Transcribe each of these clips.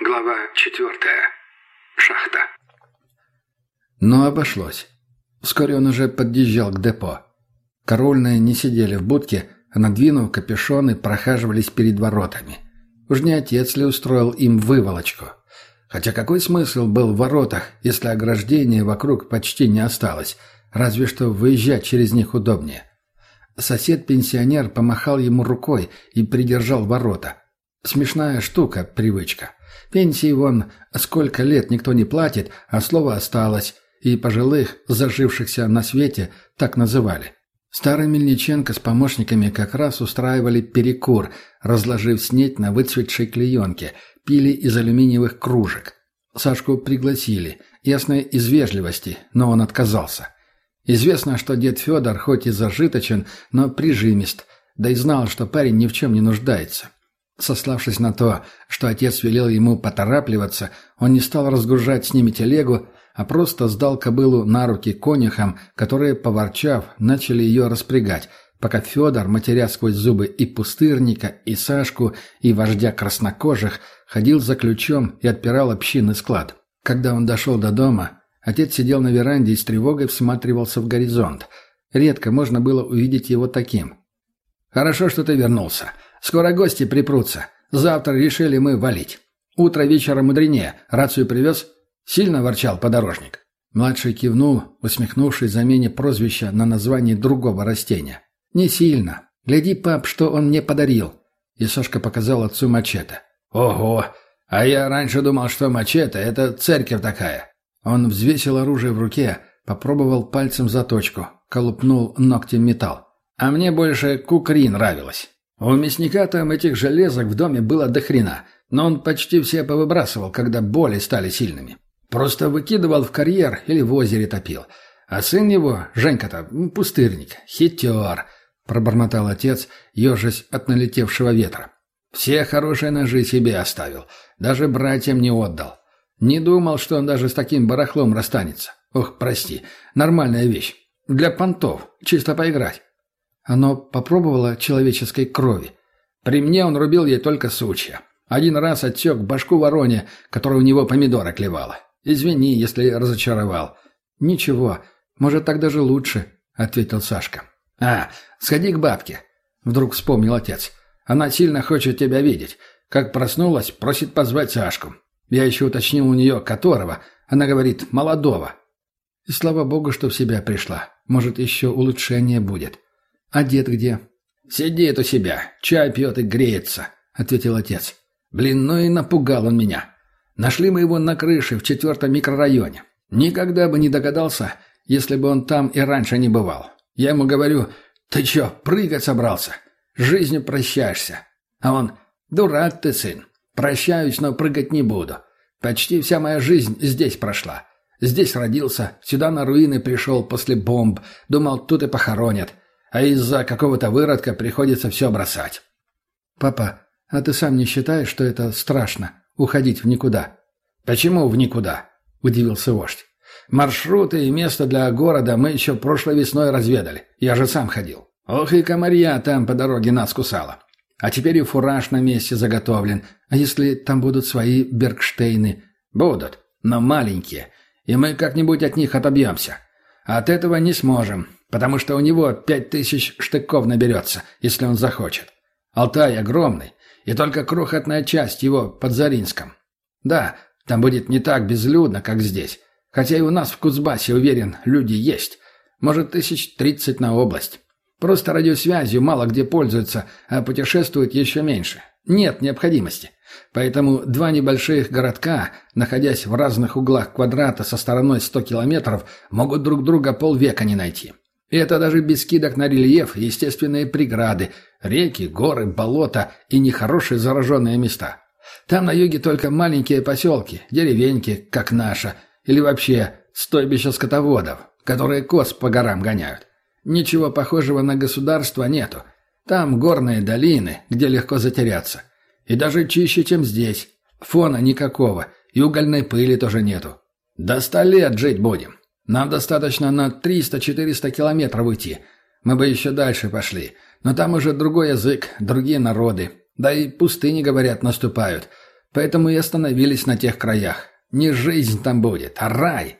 Глава четвертая. Шахта. Но обошлось. Вскоре он уже подъезжал к депо. Корольные не сидели в будке, а надвинув капюшоны, прохаживались перед воротами. Уж не отец ли устроил им выволочку? Хотя какой смысл был в воротах, если ограждения вокруг почти не осталось, разве что выезжать через них удобнее. Сосед-пенсионер помахал ему рукой и придержал ворота. Смешная штука, привычка. Пенсии вон сколько лет никто не платит, а слово осталось, и пожилых, зажившихся на свете, так называли. Старый Мельниченко с помощниками как раз устраивали перекур, разложив снеть на выцветшей клеенке, пили из алюминиевых кружек. Сашку пригласили, ясно из вежливости, но он отказался. Известно, что дед Федор хоть и зажиточен, но прижимист, да и знал, что парень ни в чем не нуждается. Сославшись на то, что отец велел ему поторапливаться, он не стал разгружать с ними телегу, а просто сдал кобылу на руки конюхам, которые, поворчав, начали ее распрягать, пока Федор, матеря сквозь зубы и пустырника, и Сашку, и вождя краснокожих, ходил за ключом и отпирал общинный склад. Когда он дошел до дома, отец сидел на веранде и с тревогой всматривался в горизонт. Редко можно было увидеть его таким. «Хорошо, что ты вернулся. Скоро гости припрутся. Завтра решили мы валить. Утро вечера мудренее. Рацию привез?» Сильно ворчал подорожник. Младший кивнул, усмехнувшись замене прозвища на название другого растения. «Не сильно. Гляди, пап, что он мне подарил». И Сашка показал отцу мачете. «Ого! А я раньше думал, что мачете — это церковь такая». Он взвесил оружие в руке, попробовал пальцем заточку, колупнул ногтем металл. «А мне больше кукри нравилось». У мясника там этих железок в доме было до хрена, но он почти все повыбрасывал, когда боли стали сильными. Просто выкидывал в карьер или в озере топил. А сын его, Женька-то, пустырник, хитер, пробормотал отец, ежась от налетевшего ветра. Все хорошие ножи себе оставил, даже братьям не отдал. Не думал, что он даже с таким барахлом расстанется. Ох, прости, нормальная вещь. Для понтов, чисто поиграть. Оно попробовало человеческой крови. При мне он рубил ей только сучья. Один раз отсек башку вороне, которая у него помидора клевала. Извини, если разочаровал. Ничего, может, так даже лучше, ответил Сашка. А, сходи к бабке, вдруг вспомнил отец. Она сильно хочет тебя видеть. Как проснулась, просит позвать Сашку. Я еще уточнил у нее, которого. Она говорит, молодого. И слава богу, что в себя пришла. Может, еще улучшение будет. «А дед где?» «Сидит у себя, чай пьет и греется», — ответил отец. «Блин, ну и напугал он меня. Нашли мы его на крыше в четвертом микрорайоне. Никогда бы не догадался, если бы он там и раньше не бывал. Я ему говорю, ты че, прыгать собрался? Жизнью прощаешься. А он, дурак ты, сын. Прощаюсь, но прыгать не буду. Почти вся моя жизнь здесь прошла. Здесь родился, сюда на руины пришел после бомб. Думал, тут и похоронят а из-за какого-то выродка приходится все бросать. «Папа, а ты сам не считаешь, что это страшно — уходить в никуда?» «Почему в никуда?» — удивился вождь. «Маршруты и место для города мы еще прошлой весной разведали. Я же сам ходил. Ох и комарья там по дороге нас кусала. А теперь и фураж на месте заготовлен. А если там будут свои Бергштейны?» «Будут, но маленькие. И мы как-нибудь от них отобьемся. От этого не сможем потому что у него пять тысяч штыков наберется, если он захочет. Алтай огромный, и только крохотная часть его под Заринском. Да, там будет не так безлюдно, как здесь. Хотя и у нас в Кузбассе, уверен, люди есть. Может, тысяч тридцать на область. Просто радиосвязью мало где пользуются, а путешествуют еще меньше. Нет необходимости. Поэтому два небольших городка, находясь в разных углах квадрата со стороной 100 километров, могут друг друга полвека не найти. И это даже без скидок на рельеф, естественные преграды, реки, горы, болота и нехорошие зараженные места. Там на юге только маленькие поселки, деревеньки, как наша, или вообще стойбища скотоводов, которые коз по горам гоняют. Ничего похожего на государство нету. Там горные долины, где легко затеряться. И даже чище, чем здесь. Фона никакого, и угольной пыли тоже нету. До ста лет жить будем. Нам достаточно на 300-400 километров уйти. Мы бы еще дальше пошли. Но там уже другой язык, другие народы. Да и пустыни, говорят, наступают. Поэтому и остановились на тех краях. Не жизнь там будет, а рай.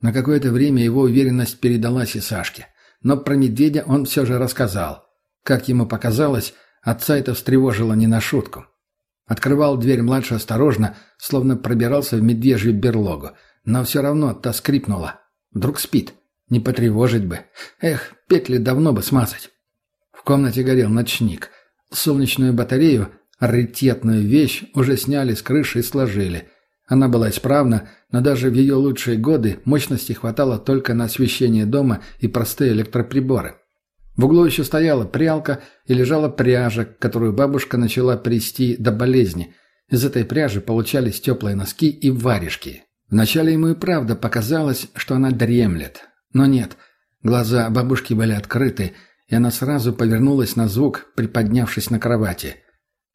На какое-то время его уверенность передалась и Сашке. Но про медведя он все же рассказал. Как ему показалось, отца это встревожило не на шутку. Открывал дверь младше осторожно, словно пробирался в медвежью берлогу. Но все равно та скрипнула. Вдруг спит. Не потревожить бы. Эх, петли давно бы смазать. В комнате горел ночник. Солнечную батарею, раритетную вещь, уже сняли с крыши и сложили. Она была исправна, но даже в ее лучшие годы мощности хватало только на освещение дома и простые электроприборы. В углу еще стояла прялка и лежала пряжа, которую бабушка начала прести до болезни. Из этой пряжи получались теплые носки и варежки. Вначале ему и правда показалось, что она дремлет. Но нет, глаза бабушки были открыты, и она сразу повернулась на звук, приподнявшись на кровати.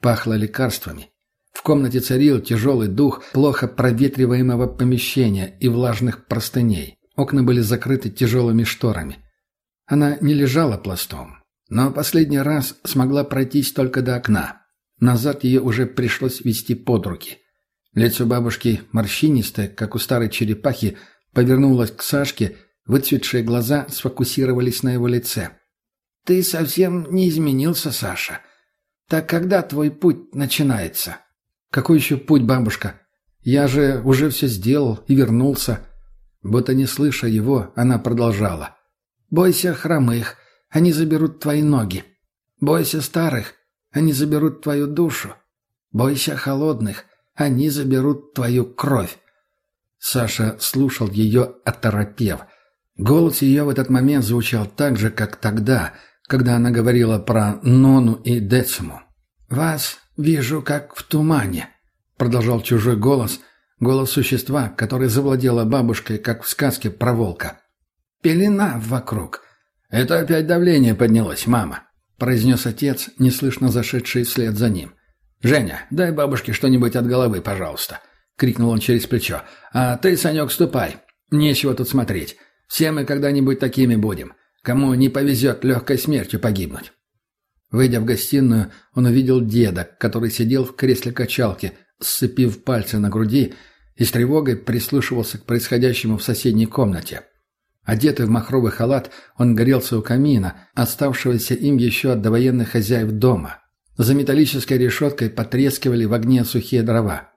Пахло лекарствами. В комнате царил тяжелый дух плохо проветриваемого помещения и влажных простыней. Окна были закрыты тяжелыми шторами. Она не лежала пластом, но последний раз смогла пройтись только до окна. Назад ее уже пришлось вести под руки. Лицо бабушки, морщинистое, как у старой черепахи, повернулось к Сашке, выцветшие глаза сфокусировались на его лице. «Ты совсем не изменился, Саша. Так когда твой путь начинается?» «Какой еще путь, бабушка? Я же уже все сделал и вернулся». Будто не слыша его, она продолжала. «Бойся хромых, они заберут твои ноги. Бойся старых, они заберут твою душу. Бойся холодных, они заберут твою кровь». Саша слушал ее, оторопев. Голос ее в этот момент звучал так же, как тогда, когда она говорила про Нону и Дециму. «Вас вижу, как в тумане», — продолжал чужой голос, голос существа, который завладела бабушкой, как в сказке про волка. «Пелена вокруг». «Это опять давление поднялось, мама», — произнес отец, неслышно зашедший вслед за ним. «Женя, дай бабушке что-нибудь от головы, пожалуйста», — крикнул он через плечо. «А ты, Санек, ступай. Нечего тут смотреть. Все мы когда-нибудь такими будем. Кому не повезет легкой смертью погибнуть». Выйдя в гостиную, он увидел деда, который сидел в кресле качалки, сцепив пальцы на груди и с тревогой прислушивался к происходящему в соседней комнате. Одетый в махровый халат, он горелся у камина, оставшегося им еще от довоенных хозяев дома. За металлической решеткой потрескивали в огне сухие дрова.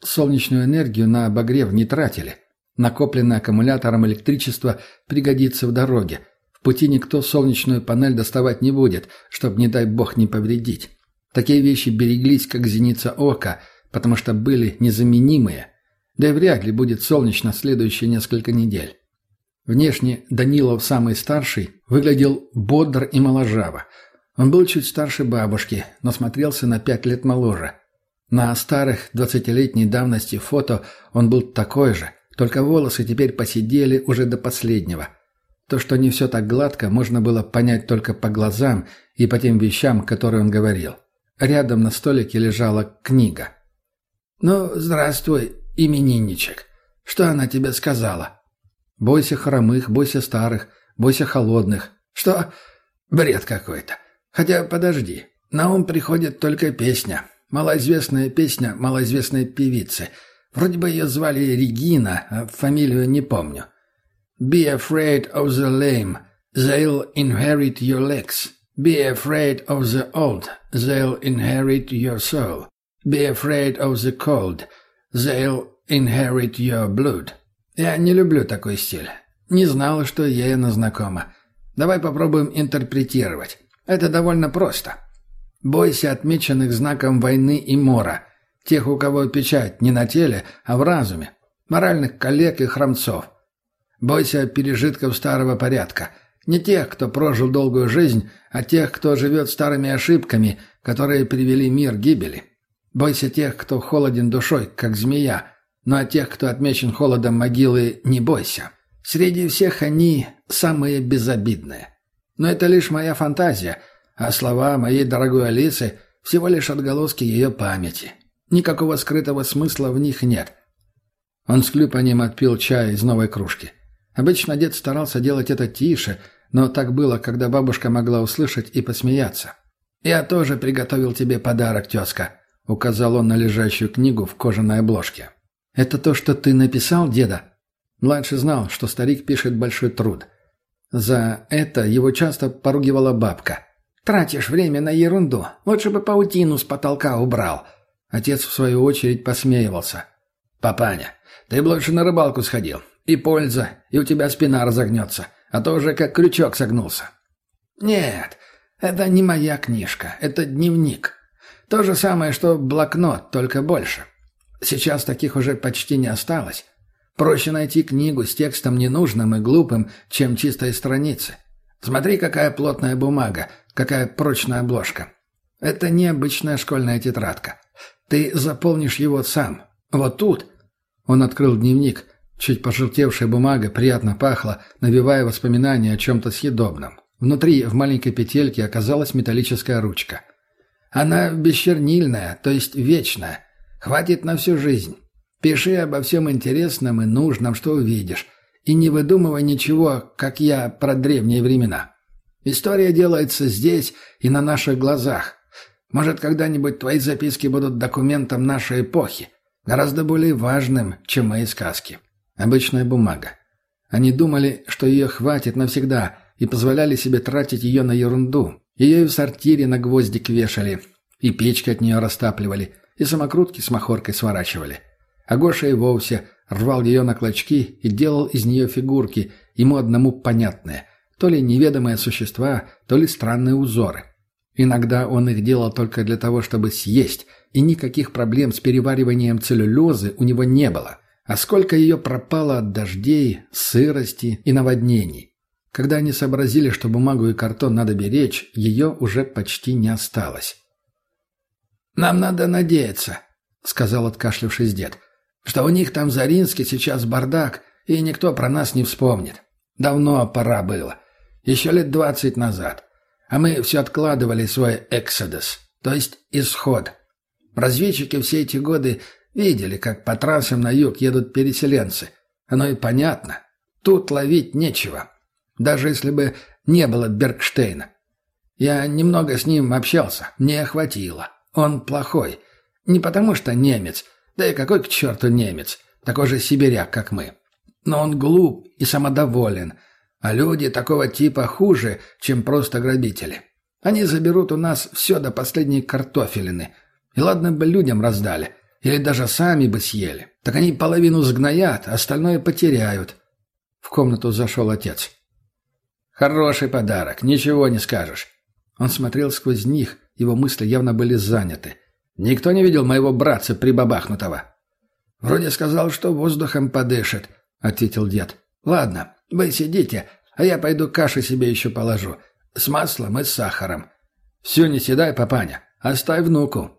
Солнечную энергию на обогрев не тратили. Накопленное аккумулятором электричество пригодится в дороге – пути никто солнечную панель доставать не будет, чтобы, не дай бог, не повредить. Такие вещи береглись, как зеница ока, потому что были незаменимые. Да и вряд ли будет солнечно следующие несколько недель. Внешне Данилов, самый старший, выглядел бодр и моложаво. Он был чуть старше бабушки, но смотрелся на пять лет моложе. На старых двадцатилетней давности фото он был такой же, только волосы теперь посидели уже до последнего – то, что не все так гладко, можно было понять только по глазам и по тем вещам, которые он говорил. Рядом на столике лежала книга. «Ну, здравствуй, именинничек. Что она тебе сказала?» «Бойся хромых, бойся старых, бойся холодных». «Что? Бред какой-то. Хотя, подожди. На ум приходит только песня. Малоизвестная песня малоизвестной певицы. Вроде бы ее звали Регина, а фамилию не помню. Be afraid of the lame, they'll inherit your legs. Be afraid of the old, they'll inherit your soul. Be afraid of the cold, they'll inherit your blood. Я не люблю такой стиль. Не знала, что ей она знакома. Давай попробуем интерпретировать. Это довольно просто. Бойся отмеченных знаком войны и мора. Тех, у кого печать не на теле, а в разуме. Моральных коллег и храмцов. Бойся пережитков старого порядка. Не тех, кто прожил долгую жизнь, а тех, кто живет старыми ошибками, которые привели мир к гибели. Бойся тех, кто холоден душой, как змея, но от тех, кто отмечен холодом могилы, не бойся. Среди всех они самые безобидные. Но это лишь моя фантазия, а слова моей дорогой Алисы всего лишь отголоски ее памяти. Никакого скрытого смысла в них нет. Он с клюпанием отпил чай из новой кружки. Обычно дед старался делать это тише, но так было, когда бабушка могла услышать и посмеяться. «Я тоже приготовил тебе подарок, тезка», — указал он на лежащую книгу в кожаной обложке. «Это то, что ты написал, деда?» Младший знал, что старик пишет большой труд. За это его часто поругивала бабка. «Тратишь время на ерунду. Лучше бы паутину с потолка убрал». Отец, в свою очередь, посмеивался. «Папаня, ты бы лучше на рыбалку сходил. И польза, и у тебя спина разогнется. А то уже как крючок согнулся». «Нет, это не моя книжка. Это дневник. То же самое, что блокнот, только больше. Сейчас таких уже почти не осталось. Проще найти книгу с текстом ненужным и глупым, чем чистые страницы. Смотри, какая плотная бумага, какая прочная обложка. Это необычная школьная тетрадка. Ты заполнишь его сам. Вот тут. Он открыл дневник. Чуть пожелтевшая бумага приятно пахла, навевая воспоминания о чем-то съедобном. Внутри, в маленькой петельке, оказалась металлическая ручка. Она бесчернильная, то есть вечная. Хватит на всю жизнь. Пиши обо всем интересном и нужном, что увидишь. И не выдумывай ничего, как я, про древние времена. История делается здесь и на наших глазах. Может, когда-нибудь твои записки будут документом нашей эпохи, гораздо более важным, чем мои сказки. Обычная бумага. Они думали, что ее хватит навсегда, и позволяли себе тратить ее на ерунду. Ее и в сортире на гвоздик вешали, и печки от нее растапливали, и самокрутки с махоркой сворачивали. А Гоша и вовсе рвал ее на клочки и делал из нее фигурки, ему одному понятные, то ли неведомые существа, то ли странные узоры. Иногда он их делал только для того, чтобы съесть, и никаких проблем с перевариванием целлюлезы у него не было. А сколько ее пропало от дождей, сырости и наводнений. Когда они сообразили, что бумагу и картон надо беречь, ее уже почти не осталось. «Нам надо надеяться», — сказал откашлявшись дед, «что у них там в Заринске сейчас бардак, и никто про нас не вспомнит. Давно пора было. Еще лет двадцать назад. А мы все откладывали свой эксодос, то есть исход. Разведчики все эти годы видели, как по трассам на юг едут переселенцы. Оно и понятно. Тут ловить нечего. Даже если бы не было Бергштейна. Я немного с ним общался, мне хватило. Он плохой. Не потому что немец, да и какой к черту немец, такой же сибиряк, как мы. Но он глуп и самодоволен, а люди такого типа хуже, чем просто грабители. Они заберут у нас все до последней картофелины. И ладно бы людям раздали, или даже сами бы съели. Так они половину сгноят, остальное потеряют. В комнату зашел отец. «Хороший подарок, ничего не скажешь». Он смотрел сквозь них, его мысли явно были заняты. «Никто не видел моего братца прибабахнутого?» «Вроде сказал, что воздухом подышит», — ответил дед. «Ладно, вы сидите, а я пойду каши себе еще положу. С маслом и с сахаром. Все не седай, папаня, оставь внуку».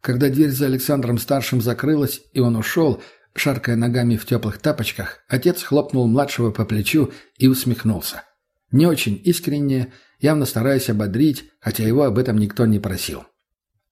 Когда дверь за Александром-старшим закрылась, и он ушел, шаркая ногами в теплых тапочках, отец хлопнул младшего по плечу и усмехнулся. Не очень искренне, явно стараясь ободрить, хотя его об этом никто не просил.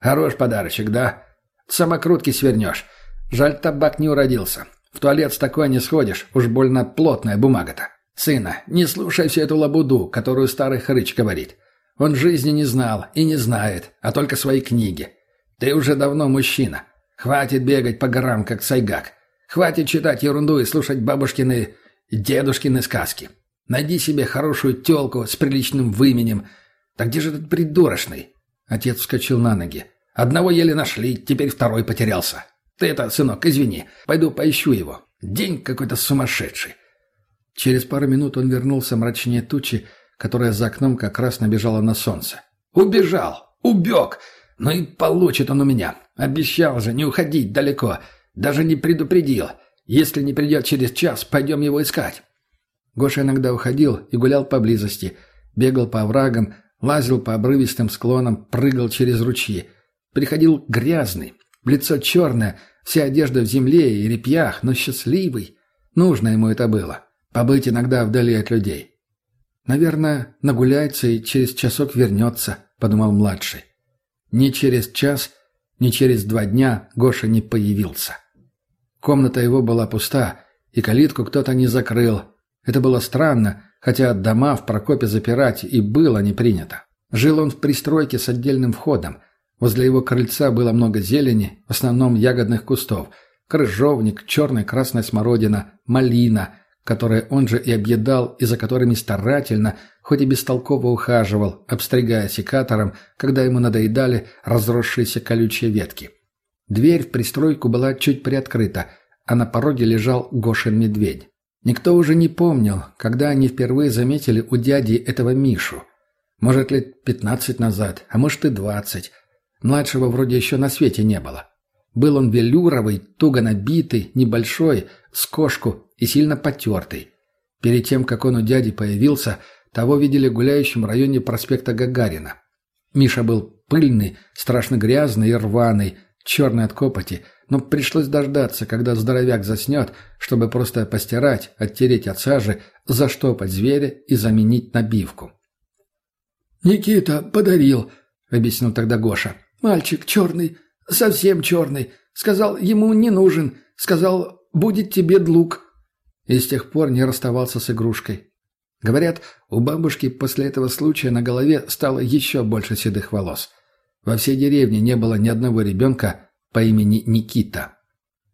«Хорош подарочек, да? Самокрутки свернешь. Жаль, табак не уродился. В туалет с такой не сходишь, уж больно плотная бумага-то. Сына, не слушай всю эту лабуду, которую старый хрыч говорит. Он жизни не знал и не знает, а только свои книги. Ты уже давно мужчина. Хватит бегать по горам, как сайгак. Хватит читать ерунду и слушать бабушкины дедушкины сказки. Найди себе хорошую тёлку с приличным выменем. Так где же этот придурочный?» Отец вскочил на ноги. «Одного еле нашли, теперь второй потерялся. Ты это, сынок, извини, пойду поищу его. День какой-то сумасшедший». Через пару минут он вернулся мрачнее тучи, которая за окном как раз набежала на солнце. «Убежал! Убег! Ну и получит он у меня! Обещал же не уходить далеко!» Даже не предупредил. Если не придет через час, пойдем его искать». Гоша иногда уходил и гулял поблизости. Бегал по оврагам, лазил по обрывистым склонам, прыгал через ручьи. Приходил грязный, лицо черное, вся одежда в земле и репьях, но счастливый. Нужно ему это было. Побыть иногда вдали от людей. «Наверное, нагуляется и через часок вернется», — подумал младший. Ни через час, ни через два дня Гоша не появился. Комната его была пуста, и калитку кто-то не закрыл. Это было странно, хотя дома в Прокопе запирать и было не принято. Жил он в пристройке с отдельным входом. Возле его крыльца было много зелени, в основном ягодных кустов. Крыжовник, черная красная смородина, малина, которые он же и объедал и за которыми старательно, хоть и бестолково ухаживал, обстригая секатором, когда ему надоедали разросшиеся колючие ветки. Дверь в пристройку была чуть приоткрыта, а на пороге лежал Гошин медведь. Никто уже не помнил, когда они впервые заметили у дяди этого Мишу. Может, лет пятнадцать назад, а может и двадцать. Младшего вроде еще на свете не было. Был он велюровый, туго набитый, небольшой, с кошку и сильно потертый. Перед тем, как он у дяди появился, того видели гуляющим в районе проспекта Гагарина. Миша был пыльный, страшно грязный и рваный, черный от копоти, но пришлось дождаться, когда здоровяк заснет, чтобы просто постирать, оттереть от сажи, заштопать зверя и заменить набивку. «Никита подарил», — объяснил тогда Гоша. «Мальчик черный, совсем черный. Сказал, ему не нужен. Сказал, будет тебе длук». И с тех пор не расставался с игрушкой. Говорят, у бабушки после этого случая на голове стало еще больше седых волос. Во всей деревне не было ни одного ребенка по имени Никита.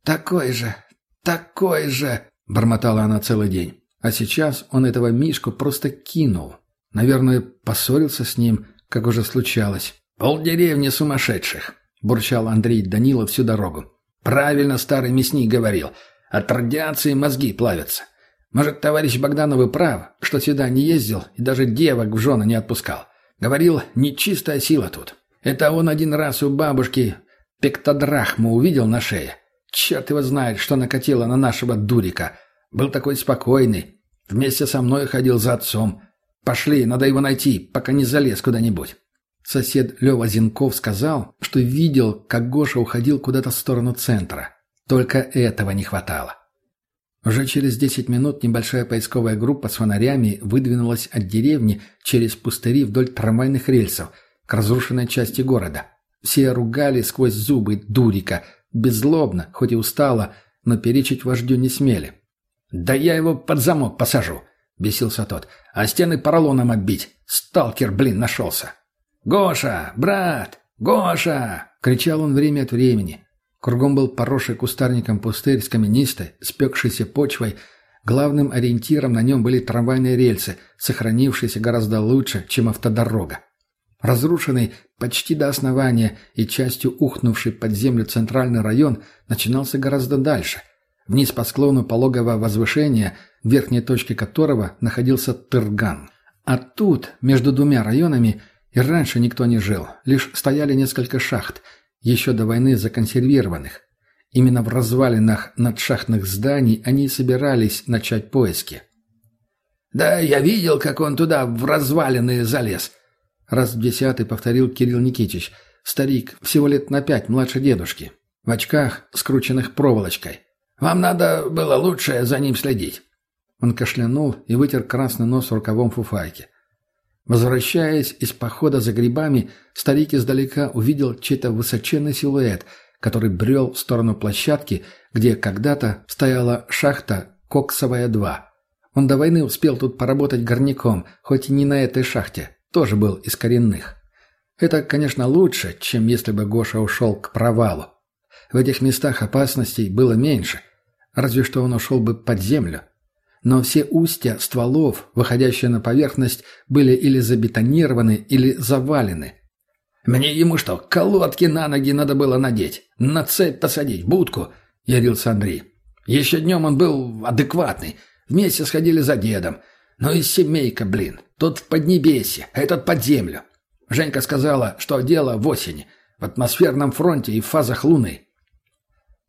«Такой же, такой же!» – бормотала она целый день. А сейчас он этого Мишку просто кинул. Наверное, поссорился с ним, как уже случалось. «Полдеревни сумасшедших!» – бурчал Андрей Данила всю дорогу. «Правильно старый мясник говорил. От радиации мозги плавятся. Может, товарищ Богданов и прав, что сюда не ездил и даже девок в жены не отпускал. Говорил, нечистая сила тут. Это он один раз у бабушки пектодрахму увидел на шее. Черт его знает, что накатило на нашего дурика. Был такой спокойный. Вместе со мной ходил за отцом. Пошли, надо его найти, пока не залез куда-нибудь. Сосед Лева Зинков сказал, что видел, как Гоша уходил куда-то в сторону центра. Только этого не хватало. Уже через десять минут небольшая поисковая группа с фонарями выдвинулась от деревни через пустыри вдоль трамвайных рельсов к разрушенной части города. Все ругали сквозь зубы дурика, беззлобно, хоть и устало, но перечить вождю не смели. «Да я его под замок посажу!» — бесился тот. «А стены поролоном оббить! Сталкер, блин, нашелся!» «Гоша! Брат! Гоша!» — кричал он время от времени. Кругом был поросший кустарником пустырь с каменистой, спекшейся почвой. Главным ориентиром на нем были трамвайные рельсы, сохранившиеся гораздо лучше, чем автодорога. Разрушенный почти до основания и частью ухнувший под землю центральный район начинался гораздо дальше, вниз по склону пологого возвышения, в верхней точке которого находился Тырган. А тут, между двумя районами, и раньше никто не жил, лишь стояли несколько шахт, еще до войны законсервированных. Именно в развалинах надшахтных зданий они и собирались начать поиски. «Да, я видел, как он туда в развалины залез», — раз в десятый повторил Кирилл Никитич. Старик, всего лет на пять младше дедушки, в очках, скрученных проволочкой. «Вам надо было лучше за ним следить». Он кашлянул и вытер красный нос рукавом фуфайки. Возвращаясь из похода за грибами, старик издалека увидел чей-то высоченный силуэт, который брел в сторону площадки, где когда-то стояла шахта «Коксовая-2». Он до войны успел тут поработать горняком, хоть и не на этой шахте, тоже был из коренных. Это, конечно, лучше, чем если бы Гоша ушел к провалу. В этих местах опасностей было меньше, разве что он ушел бы под землю но все устья стволов, выходящие на поверхность, были или забетонированы, или завалены. «Мне ему что, колодки на ноги надо было надеть? На цепь посадить, будку?» — ярился Андрей. «Еще днем он был адекватный. Вместе сходили за дедом. Ну и семейка, блин. Тот в Поднебесье, а этот под землю. Женька сказала, что дело в осени, в атмосферном фронте и в фазах Луны.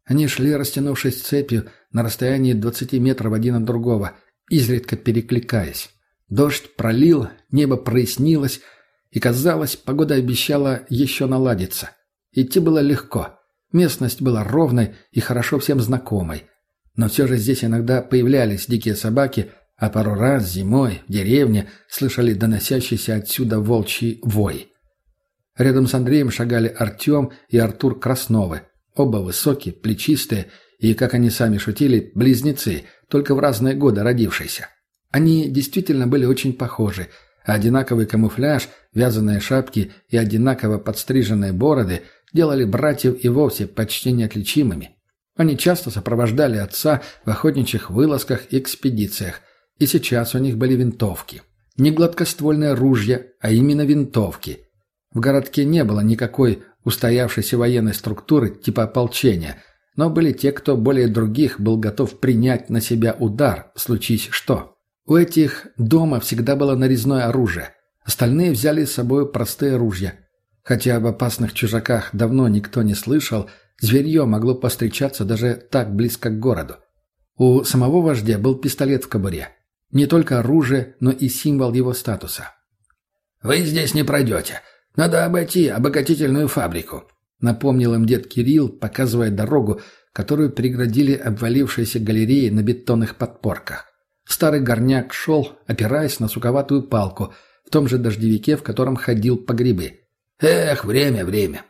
Они шли, растянувшись цепью, на расстоянии двадцати метров один от другого, изредка перекликаясь. Дождь пролил, небо прояснилось, и, казалось, погода обещала еще наладиться. Идти было легко. Местность была ровной и хорошо всем знакомой. Но все же здесь иногда появлялись дикие собаки, а пару раз зимой в деревне слышали доносящийся отсюда волчий вой. Рядом с Андреем шагали Артем и Артур Красновы, Оба высокие, плечистые и, как они сами шутили, близнецы, только в разные годы родившиеся. Они действительно были очень похожи. одинаковый камуфляж, вязаные шапки и одинаково подстриженные бороды делали братьев и вовсе почти неотличимыми. Они часто сопровождали отца в охотничьих вылазках и экспедициях, и сейчас у них были винтовки. Не гладкоствольные ружья, а именно винтовки. В городке не было никакой устоявшейся военной структуры типа ополчения, но были те, кто более других был готов принять на себя удар, случись что. У этих дома всегда было нарезное оружие. Остальные взяли с собой простые ружья. Хотя об опасных чужаках давно никто не слышал, зверье могло постречаться даже так близко к городу. У самого вождя был пистолет в кобуре. Не только оружие, но и символ его статуса. «Вы здесь не пройдете. Надо обойти обогатительную фабрику», — напомнил им дед Кирилл, показывая дорогу, которую преградили обвалившиеся галереи на бетонных подпорках. Старый горняк шел, опираясь на суковатую палку, в том же дождевике, в котором ходил по грибы. «Эх, время, время.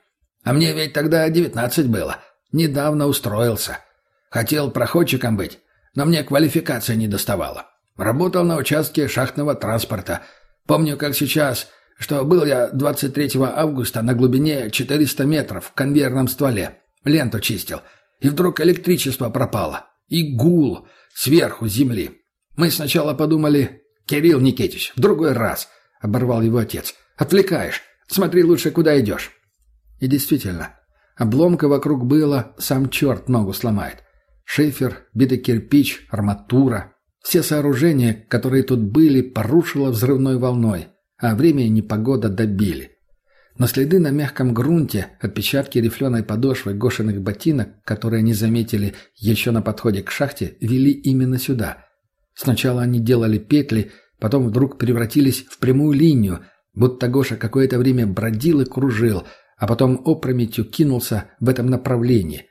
А мне ведь тогда девятнадцать было. Недавно устроился. Хотел проходчиком быть, но мне квалификация не доставала. Работал на участке шахтного транспорта. Помню, как сейчас, что был я 23 августа на глубине 400 метров в конвейерном стволе. Ленту чистил. И вдруг электричество пропало. И гул сверху земли. Мы сначала подумали, Кирилл Никитич, в другой раз, — оборвал его отец. Отвлекаешь. Смотри лучше, куда идешь. И действительно, обломка вокруг было, сам черт ногу сломает. Шифер, битый кирпич, арматура, все сооружения, которые тут были, порушило взрывной волной, а время и непогода добили. Но следы на мягком грунте, отпечатки рифленой подошвы гошиных ботинок, которые они заметили еще на подходе к шахте, вели именно сюда. Сначала они делали петли, потом вдруг превратились в прямую линию, будто Гоша какое-то время бродил и кружил, а потом опрометью кинулся в этом направлении.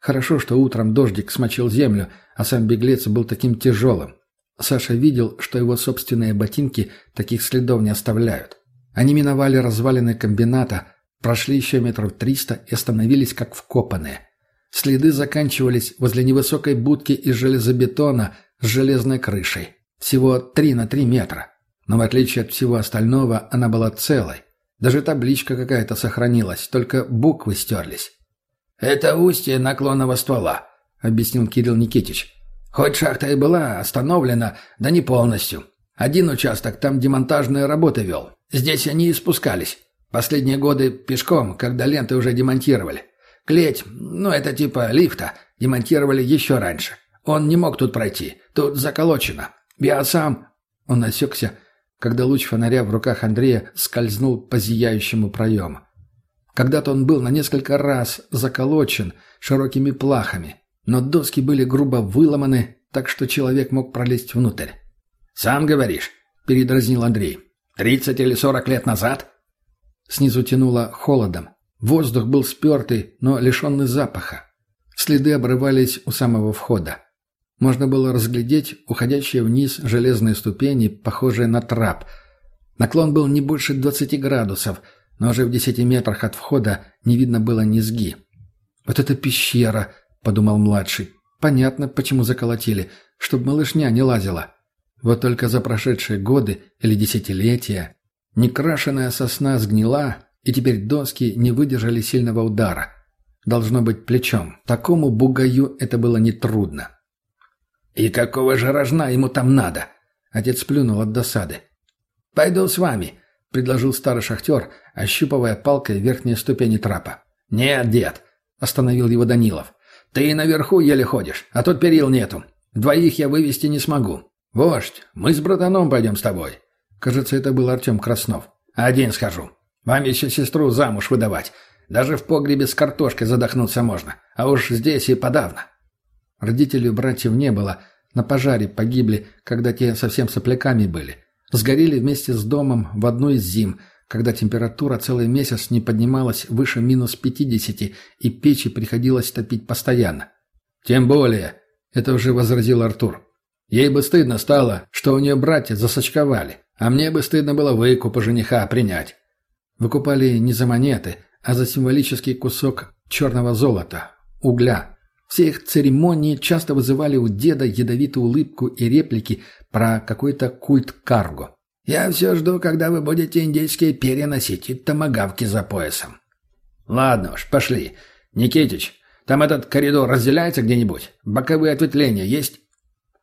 Хорошо, что утром дождик смочил землю, а сам беглец был таким тяжелым. Саша видел, что его собственные ботинки таких следов не оставляют. Они миновали развалины комбината, прошли еще метров триста и остановились как вкопанные. Следы заканчивались возле невысокой будки из железобетона с железной крышей. Всего три на три метра. Но в отличие от всего остального, она была целой. Даже табличка какая-то сохранилась, только буквы стерлись. «Это устье наклонного ствола», — объяснил Кирилл Никитич. Хоть шахта и была остановлена, да не полностью. Один участок там демонтажные работы вел. Здесь они и спускались. Последние годы пешком, когда ленты уже демонтировали. Клеть, ну это типа лифта, демонтировали еще раньше. Он не мог тут пройти. Тут заколочено. Я сам...» Он осекся, когда луч фонаря в руках Андрея скользнул по зияющему проему. Когда-то он был на несколько раз заколочен широкими плахами, но доски были грубо выломаны, так что человек мог пролезть внутрь. «Сам говоришь», — передразнил Андрей. «Тридцать или сорок лет назад?» Снизу тянуло холодом. Воздух был спертый, но лишенный запаха. Следы обрывались у самого входа. Можно было разглядеть уходящие вниз железные ступени, похожие на трап. Наклон был не больше двадцати градусов, но уже в десяти метрах от входа не видно было низги. «Вот это пещера!» — подумал младший. «Понятно, почему заколотили, чтобы малышня не лазила. Вот только за прошедшие годы или десятилетия некрашенная сосна сгнила, и теперь доски не выдержали сильного удара. Должно быть плечом. Такому бугаю это было нетрудно». «И какого же рожна ему там надо?» Отец плюнул от досады. «Пойду с вами», — предложил старый шахтер, ощупывая палкой верхние ступени трапа. «Нет, дед», — остановил его Данилов. Ты наверху еле ходишь, а тут перил нету. Двоих я вывести не смогу. Вождь, мы с братаном пойдем с тобой. Кажется, это был Артем Краснов. Один схожу. Вам еще сестру замуж выдавать. Даже в погребе с картошкой задохнуться можно. А уж здесь и подавно. Родителей братьев не было. На пожаре погибли, когда те совсем сопляками были. Сгорели вместе с домом в одну из зим, когда температура целый месяц не поднималась выше минус 50, и печи приходилось топить постоянно. «Тем более», — это уже возразил Артур. «Ей бы стыдно стало, что у нее братья засочковали, а мне бы стыдно было выкупа жениха принять». Выкупали не за монеты, а за символический кусок черного золота, угля. Все их церемонии часто вызывали у деда ядовитую улыбку и реплики про какой-то культ карго. Я все жду, когда вы будете индейские перья носить и томагавки за поясом». «Ладно уж, пошли. Никитич, там этот коридор разделяется где-нибудь? Боковые ответвления есть?»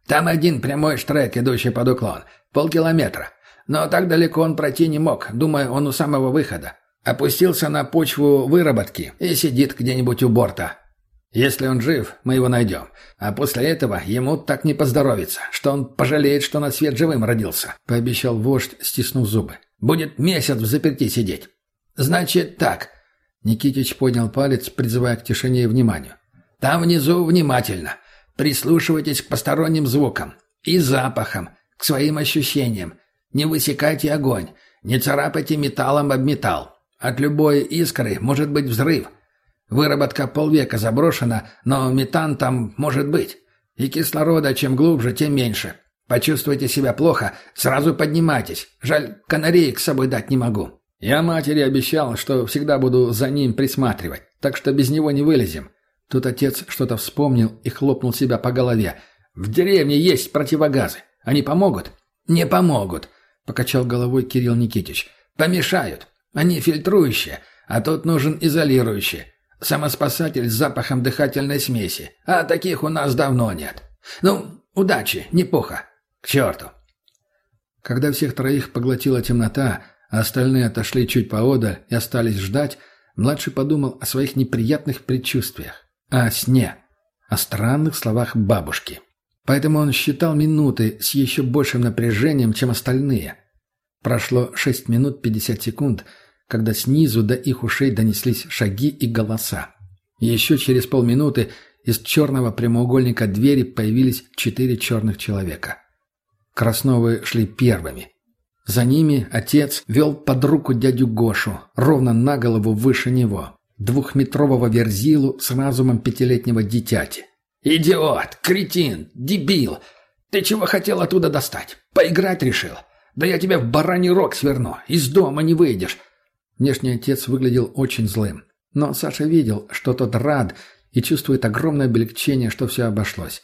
«Там один прямой штрек, идущий под уклон. Полкилометра. Но так далеко он пройти не мог. Думаю, он у самого выхода. Опустился на почву выработки и сидит где-нибудь у борта. Если он жив, мы его найдем. А после этого ему так не поздоровится, что он пожалеет, что на свет живым родился», — пообещал вождь, стиснув зубы. «Будет месяц в заперти сидеть». «Значит так». Никитич поднял палец, призывая к тишине и вниманию. «Там внизу внимательно. Прислушивайтесь к посторонним звукам и запахам, к своим ощущениям. Не высекайте огонь, не царапайте металлом об металл. От любой искры может быть взрыв. Выработка полвека заброшена, но метан там может быть. И кислорода чем глубже, тем меньше. Почувствуйте себя плохо, сразу поднимайтесь. Жаль, канареек с собой дать не могу. Я матери обещал, что всегда буду за ним присматривать, так что без него не вылезем. Тут отец что-то вспомнил и хлопнул себя по голове. В деревне есть противогазы. Они помогут? Не помогут, покачал головой Кирилл Никитич. Помешают. Они фильтрующие, а тут нужен изолирующий. Самоспасатель с запахом дыхательной смеси. А таких у нас давно нет. Ну, удачи, не пуха. К черту. Когда всех троих поглотила темнота, а остальные отошли чуть поодаль и остались ждать, младший подумал о своих неприятных предчувствиях, о сне, о странных словах бабушки. Поэтому он считал минуты с еще большим напряжением, чем остальные. Прошло шесть минут пятьдесят секунд — когда снизу до их ушей донеслись шаги и голоса. Еще через полминуты из черного прямоугольника двери появились четыре черных человека. Красновы шли первыми. За ними отец вел под руку дядю Гошу, ровно на голову выше него, двухметрового верзилу с разумом пятилетнего дитяти. «Идиот! Кретин! Дебил! Ты чего хотел оттуда достать? Поиграть решил? Да я тебя в бараний рог сверну, из дома не выйдешь. Внешний отец выглядел очень злым. Но Саша видел, что тот рад и чувствует огромное облегчение, что все обошлось.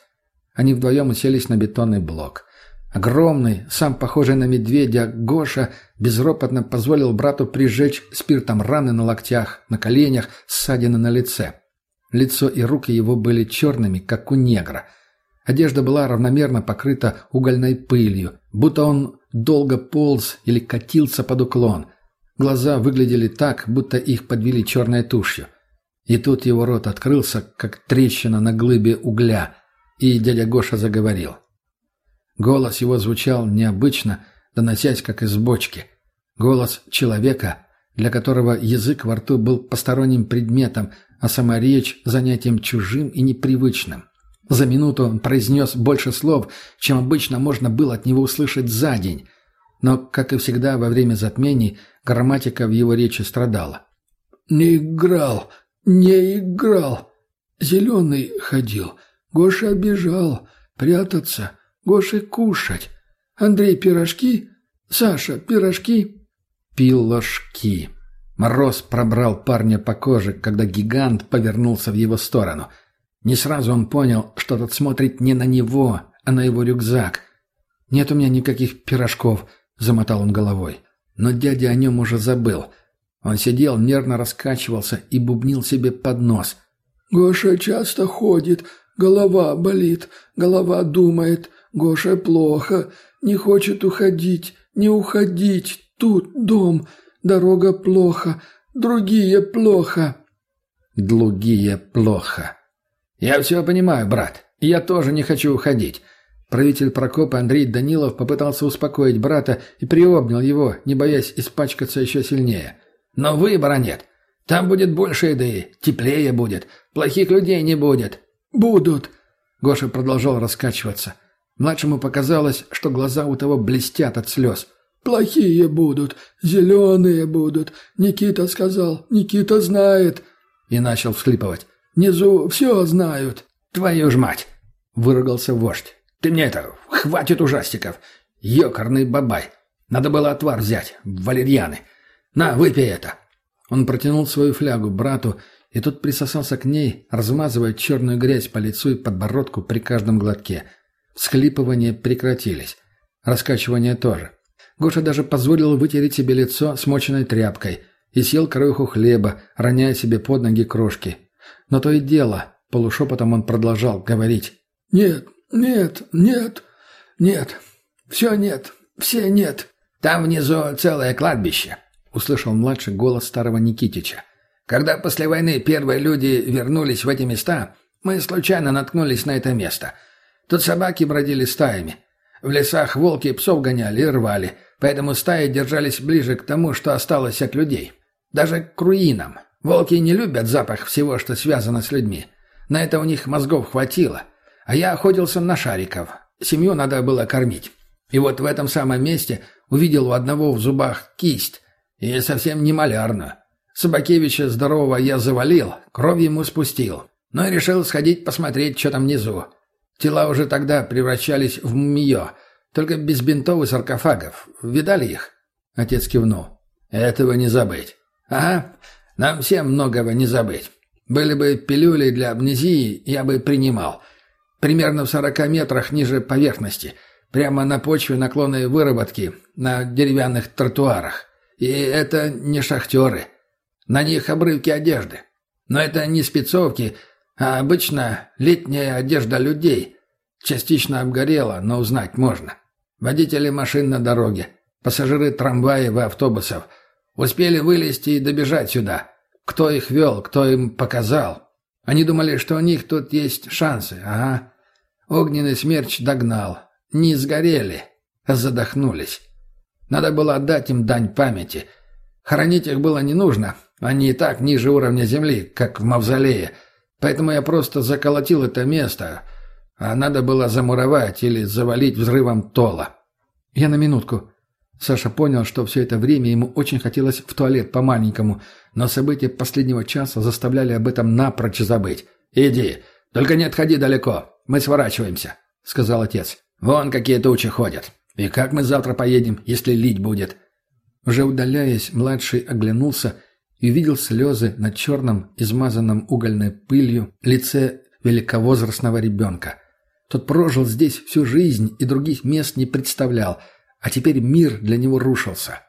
Они вдвоем уселись на бетонный блок. Огромный, сам похожий на медведя, Гоша безропотно позволил брату прижечь спиртом раны на локтях, на коленях, ссадины на лице. Лицо и руки его были черными, как у негра. Одежда была равномерно покрыта угольной пылью, будто он долго полз или катился под уклон. Глаза выглядели так, будто их подвели черной тушью. И тут его рот открылся, как трещина на глыбе угля, и дядя Гоша заговорил. Голос его звучал необычно, доносясь как из бочки. Голос человека, для которого язык во рту был посторонним предметом, а сама речь – занятием чужим и непривычным. За минуту он произнес больше слов, чем обычно можно было от него услышать за день. Но, как и всегда во время затмений – Грамматика в его речи страдала. «Не играл, не играл. Зеленый ходил. Гоша обижал. Прятаться. Гоше кушать. Андрей пирожки? Саша пирожки?» Пил ложки. Мороз пробрал парня по коже, когда гигант повернулся в его сторону. Не сразу он понял, что тот смотрит не на него, а на его рюкзак. «Нет у меня никаких пирожков», — замотал он головой. Но дядя о нем уже забыл. Он сидел, нервно раскачивался и бубнил себе под нос. «Гоша часто ходит, голова болит, голова думает, Гоша плохо, не хочет уходить, не уходить, тут дом, дорога плохо, другие плохо». «Другие плохо». «Я все понимаю, брат, я тоже не хочу уходить. Правитель Прокопа Андрей Данилов попытался успокоить брата и приобнял его, не боясь испачкаться еще сильнее. «Но выбора нет. Там будет больше еды, теплее будет, плохих людей не будет». «Будут!» Гоша продолжал раскачиваться. Младшему показалось, что глаза у того блестят от слез. «Плохие будут, зеленые будут. Никита сказал, Никита знает». И начал всхлипывать. «Внизу все знают». «Твою ж мать!» — выругался вождь. Ты мне это, хватит ужастиков. Ёкарный бабай. Надо было отвар взять, валерьяны. На, выпей это. Он протянул свою флягу брату, и тот присосался к ней, размазывая черную грязь по лицу и подбородку при каждом глотке. Всхлипывания прекратились. Раскачивания тоже. Гоша даже позволил вытереть себе лицо смоченной тряпкой и съел краюху хлеба, роняя себе под ноги крошки. Но то и дело, полушепотом он продолжал говорить. «Нет, нет, нет, нет, все нет, все нет». «Там внизу целое кладбище», — услышал младший голос старого Никитича. «Когда после войны первые люди вернулись в эти места, мы случайно наткнулись на это место. Тут собаки бродили стаями. В лесах волки псов гоняли и рвали, поэтому стаи держались ближе к тому, что осталось от людей. Даже к руинам. Волки не любят запах всего, что связано с людьми. На это у них мозгов хватило. А я охотился на шариков. Семью надо было кормить. И вот в этом самом месте увидел у одного в зубах кисть. И совсем не малярную. Собакевича здорового я завалил, кровь ему спустил. Но и решил сходить посмотреть, что там внизу. Тела уже тогда превращались в мумиё, только без бинтов и саркофагов. Видали их?» Отец кивнул. «Этого не забыть». «Ага, нам всем многого не забыть. Были бы пилюли для амнезии, я бы принимал. Примерно в сорока метрах ниже поверхности, прямо на почве наклонной выработки, на деревянных тротуарах. И это не шахтеры. На них обрывки одежды. Но это не спецовки, а обычно летняя одежда людей. Частично обгорела, но узнать можно. Водители машин на дороге, пассажиры трамваев и автобусов. Успели вылезти и добежать сюда. Кто их вел, кто им показал. Они думали, что у них тут есть шансы, ага. Огненный смерч догнал. Не сгорели, а задохнулись. Надо было отдать им дань памяти. Хоронить их было не нужно. Они и так ниже уровня земли, как в мавзолее – Поэтому я просто заколотил это место, а надо было замуровать или завалить взрывом тола. Я на минутку. Саша понял, что все это время ему очень хотелось в туалет по-маленькому, но события последнего часа заставляли об этом напрочь забыть. «Иди, только не отходи далеко, мы сворачиваемся», — сказал отец. «Вон какие тучи ходят. И как мы завтра поедем, если лить будет?» Уже удаляясь, младший оглянулся и увидел слезы на черном, измазанном угольной пылью лице великовозрастного ребенка. Тот прожил здесь всю жизнь и других мест не представлял, а теперь мир для него рушился.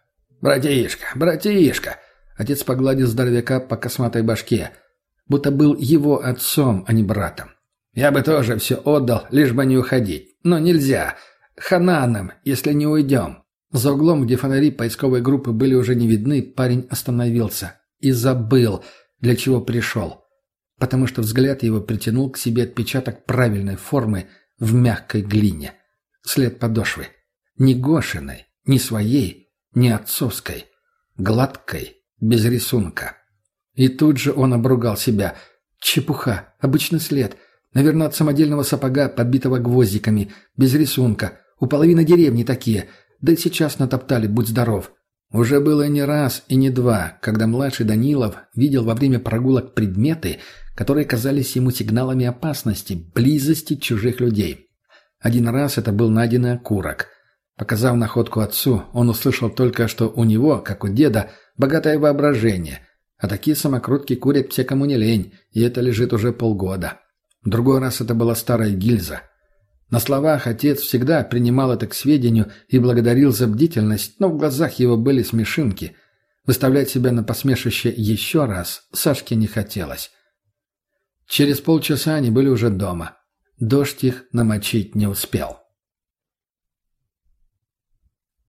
«Братишка, братишка!» Отец погладил здоровяка по косматой башке, будто был его отцом, а не братом. «Я бы тоже все отдал, лишь бы не уходить. Но нельзя. Хана нам, если не уйдем». За углом, где фонари поисковой группы были уже не видны, парень остановился и забыл, для чего пришел, потому что взгляд его притянул к себе отпечаток правильной формы в мягкой глине. След подошвы. Не Гошиной, не своей, не отцовской. Гладкой, без рисунка. И тут же он обругал себя. Чепуха, обычный след. Наверное, от самодельного сапога, подбитого гвоздиками, без рисунка. У половины деревни такие. Да и сейчас натоптали, будь здоров. Уже было не раз и не два, когда младший Данилов видел во время прогулок предметы, которые казались ему сигналами опасности, близости чужих людей. Один раз это был найденный окурок. Показав находку отцу, он услышал только, что у него, как у деда, богатое воображение, а такие самокрутки курят все, кому не лень, и это лежит уже полгода. Другой раз это была старая гильза – на словах отец всегда принимал это к сведению и благодарил за бдительность, но в глазах его были смешинки. Выставлять себя на посмешище еще раз Сашке не хотелось. Через полчаса они были уже дома. Дождь их намочить не успел.